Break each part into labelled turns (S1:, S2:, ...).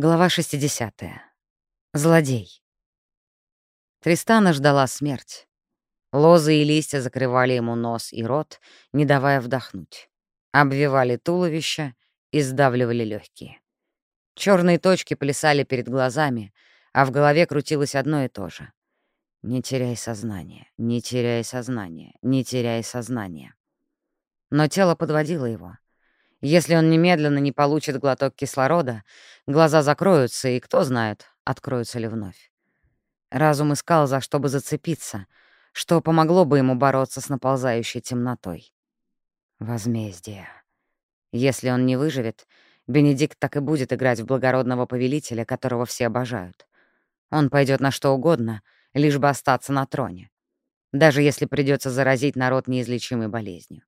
S1: Глава 60. Злодей. Тристана ждала смерть. Лозы и листья закрывали ему нос и рот, не давая вдохнуть. Обвивали туловище и сдавливали легкие. Черные точки плясали перед глазами, а в голове крутилось одно и то же. «Не теряй сознание, не теряй сознание, не теряй сознание». Но тело подводило его — если он немедленно не получит глоток кислорода, глаза закроются, и кто знает, откроются ли вновь. Разум искал, за что бы зацепиться, что помогло бы ему бороться с наползающей темнотой. Возмездие. Если он не выживет, Бенедикт так и будет играть в благородного повелителя, которого все обожают. Он пойдет на что угодно, лишь бы остаться на троне. Даже если придется заразить народ неизлечимой болезнью.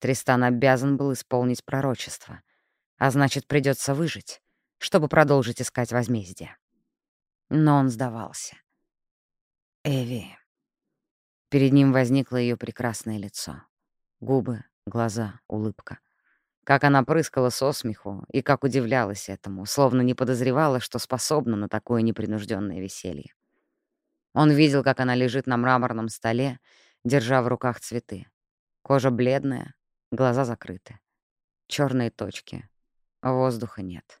S1: Тристан обязан был исполнить пророчество, а значит, придется выжить, чтобы продолжить искать возмездие. Но он сдавался. Эви. Перед ним возникло ее прекрасное лицо. Губы, глаза, улыбка. Как она прыскала со смеху и как удивлялась этому, словно не подозревала, что способна на такое непринужденное веселье. Он видел, как она лежит на мраморном столе, держа в руках цветы. Кожа бледная, Глаза закрыты. Черные точки. Воздуха нет.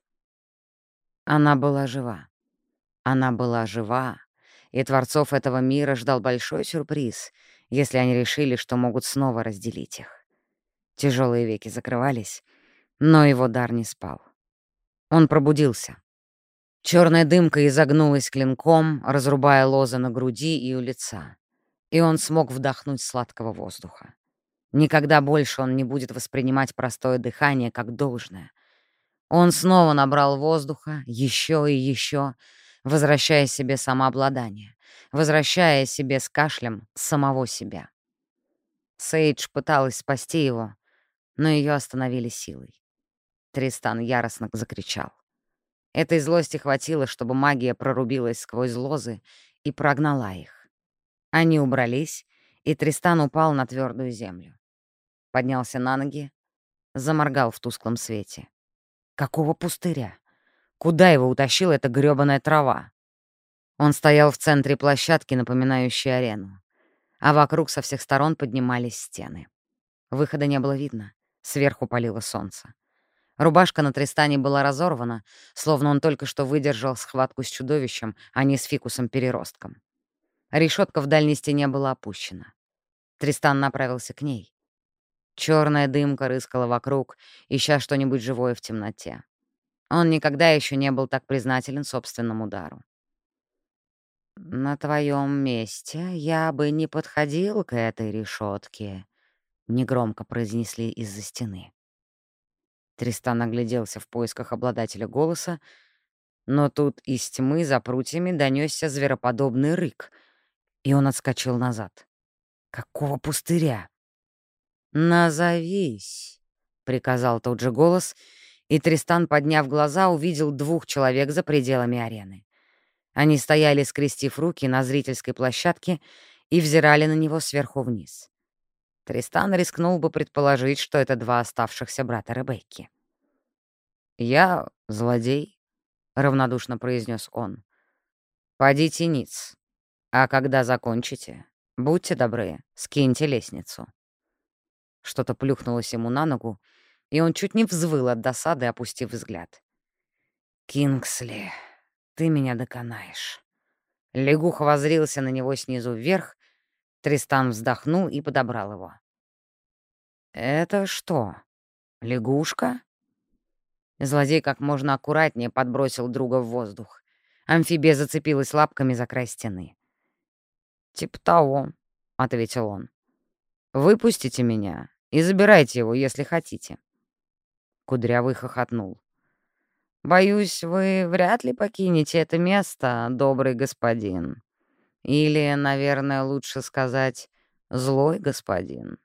S1: Она была жива. Она была жива, и творцов этого мира ждал большой сюрприз, если они решили, что могут снова разделить их. Тяжелые веки закрывались, но его дар не спал. Он пробудился. Черная дымка изогнулась клинком, разрубая лозы на груди и у лица, и он смог вдохнуть сладкого воздуха. Никогда больше он не будет воспринимать простое дыхание как должное. Он снова набрал воздуха, еще и еще, возвращая себе самообладание, возвращая себе с кашлем самого себя. Сейдж пыталась спасти его, но ее остановили силой. Тристан яростно закричал. Этой злости хватило, чтобы магия прорубилась сквозь лозы и прогнала их. Они убрались, и Тристан упал на твердую землю поднялся на ноги, заморгал в тусклом свете. Какого пустыря? Куда его утащила эта грёбаная трава? Он стоял в центре площадки, напоминающей арену, а вокруг со всех сторон поднимались стены. Выхода не было видно, сверху палило солнце. Рубашка на Тристане была разорвана, словно он только что выдержал схватку с чудовищем, а не с фикусом-переростком. Решетка в дальней стене была опущена. Тристан направился к ней. Черная дымка рыскала вокруг, ища что-нибудь живое в темноте. Он никогда еще не был так признателен собственному дару. «На твоем месте я бы не подходил к этой решетке», — негромко произнесли из-за стены. Тристан огляделся в поисках обладателя голоса, но тут из тьмы за прутьями донесся звероподобный рык, и он отскочил назад. «Какого пустыря?» «Назовись», — приказал тот же голос, и Тристан, подняв глаза, увидел двух человек за пределами арены. Они стояли, скрестив руки на зрительской площадке и взирали на него сверху вниз. Тристан рискнул бы предположить, что это два оставшихся брата Ребекки. «Я злодей», — равнодушно произнес он. «Подите ниц, а когда закончите, будьте добры, скиньте лестницу». Что-то плюхнулось ему на ногу, и он чуть не взвыл от досады, опустив взгляд. «Кингсли, ты меня доконаешь». Лягух возрился на него снизу вверх, Тристан вздохнул и подобрал его. «Это что, лягушка?» Злодей как можно аккуратнее подбросил друга в воздух. Амфибия зацепилась лапками за край стены. «Тип того», — ответил он. Выпустите меня и забирайте его, если хотите». Кудрявый хохотнул. «Боюсь, вы вряд ли покинете это место, добрый господин. Или, наверное, лучше сказать, злой господин».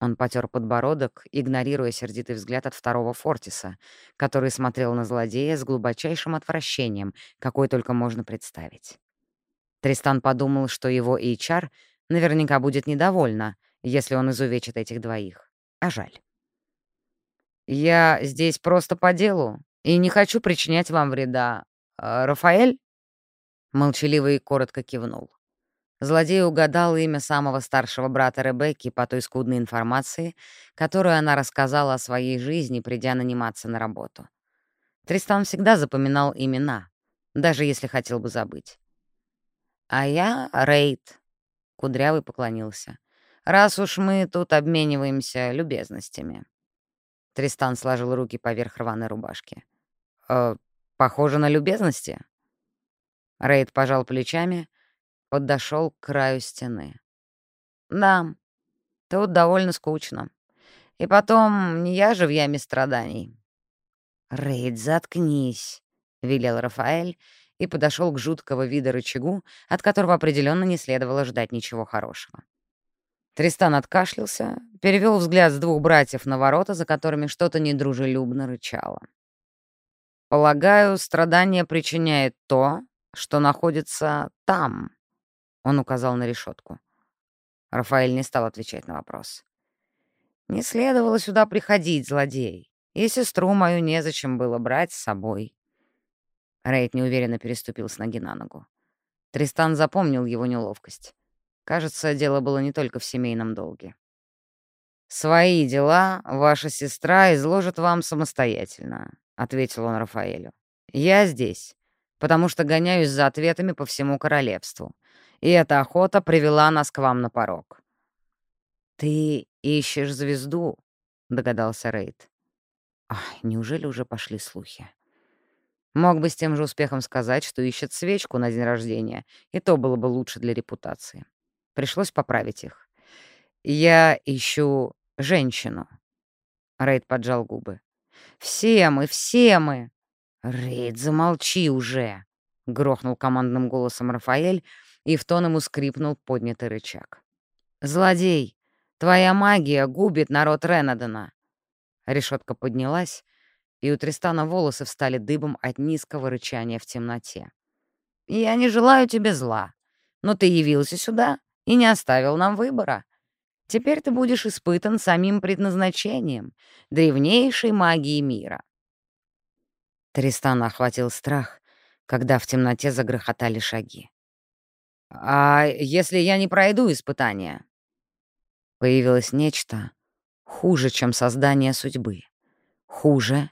S1: Он потер подбородок, игнорируя сердитый взгляд от второго Фортиса, который смотрел на злодея с глубочайшим отвращением, какой только можно представить. Тристан подумал, что его HR Наверняка будет недовольна, если он изувечит этих двоих. А жаль. «Я здесь просто по делу», и не хочу причинять вам вреда. А, Рафаэль?» Молчаливый коротко кивнул. Злодей угадал имя самого старшего брата Ребекки по той скудной информации, которую она рассказала о своей жизни, придя наниматься на работу. Тристан всегда запоминал имена, даже если хотел бы забыть. «А я Рейд», — Кудрявый поклонился, — «раз уж мы тут обмениваемся любезностями». Тристан сложил руки поверх рваной рубашки. «Э, «Похоже на любезности?» Рейд пожал плечами — подошел к краю стены. «Да, тут довольно скучно. И потом, не я же в яме страданий». «Рейд, заткнись», — велел Рафаэль и подошел к жуткого вида рычагу, от которого определенно не следовало ждать ничего хорошего. Тристан откашлялся, перевел взгляд с двух братьев на ворота, за которыми что-то недружелюбно рычало. «Полагаю, страдание причиняет то, что находится там», он указал на решетку. Рафаэль не стал отвечать на вопрос. «Не следовало сюда приходить, злодей, и сестру мою незачем было брать с собой». Рейд неуверенно переступил с ноги на ногу. Тристан запомнил его неловкость. Кажется, дело было не только в семейном долге. «Свои дела ваша сестра изложит вам самостоятельно», — ответил он Рафаэлю. «Я здесь, потому что гоняюсь за ответами по всему королевству и эта охота привела нас к вам на порог». «Ты ищешь звезду?» — догадался Рейд. Ах, неужели уже пошли слухи? Мог бы с тем же успехом сказать, что ищет свечку на день рождения, и то было бы лучше для репутации. Пришлось поправить их. «Я ищу женщину». Рейд поджал губы. «Все мы, все мы!» «Рейд, замолчи уже!» — грохнул командным голосом Рафаэль, и в тон ему скрипнул поднятый рычаг. «Злодей, твоя магия губит народ Ренадена!» Решетка поднялась, и у Тристана волосы встали дыбом от низкого рычания в темноте. «Я не желаю тебе зла, но ты явился сюда и не оставил нам выбора. Теперь ты будешь испытан самим предназначением, древнейшей магии мира». Тристана охватил страх, когда в темноте загрохотали шаги. «А если я не пройду испытания?» Появилось нечто хуже, чем создание судьбы, хуже,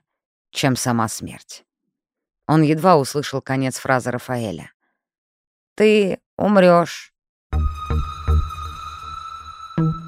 S1: чем сама смерть. Он едва услышал конец фразы Рафаэля. «Ты умрёшь». Thank you.